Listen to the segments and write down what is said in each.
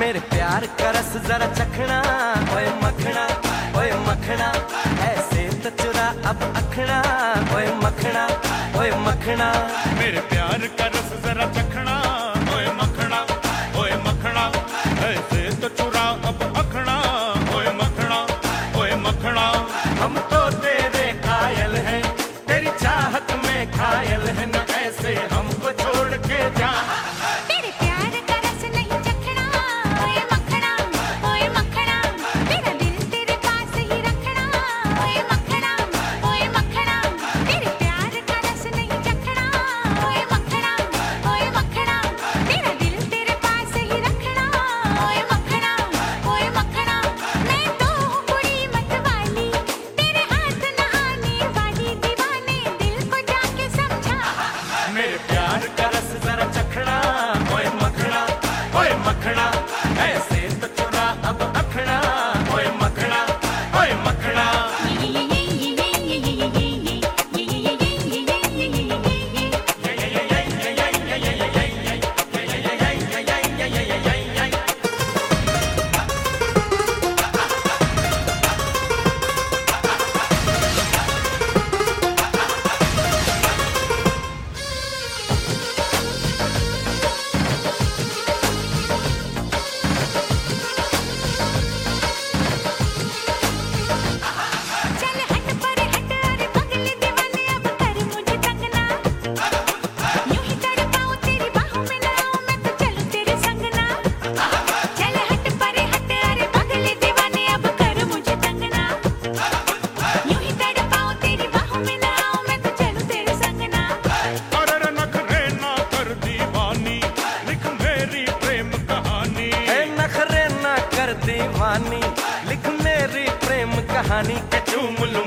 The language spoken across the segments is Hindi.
मेरे प्यार करस रस जरा चखना, ओए मखना ओए मखना, ऐसे तो चुरा अब अखना, ओए मखना ओए मखना। मेरे प्यार करस रस जरा चखना, ओए मखना ओए मखना, ऐसे तो चुरा अब अखना, ओए मखना ओए मखना। हम तो तेरे कायल हैं, तेरी चाहत में घायल है, ना ऐसे हमको छोड़ के जा। కానీ చూములు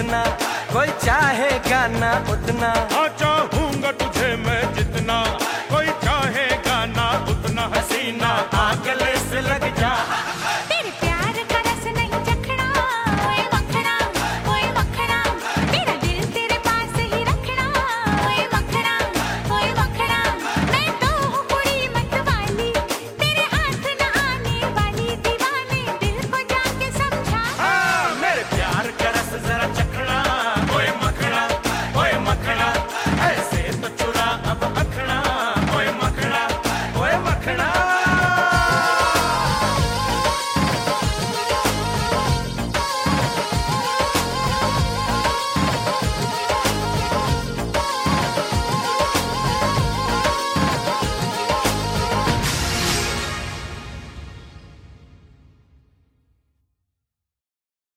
उतना कोई चाहेगा ना उतना।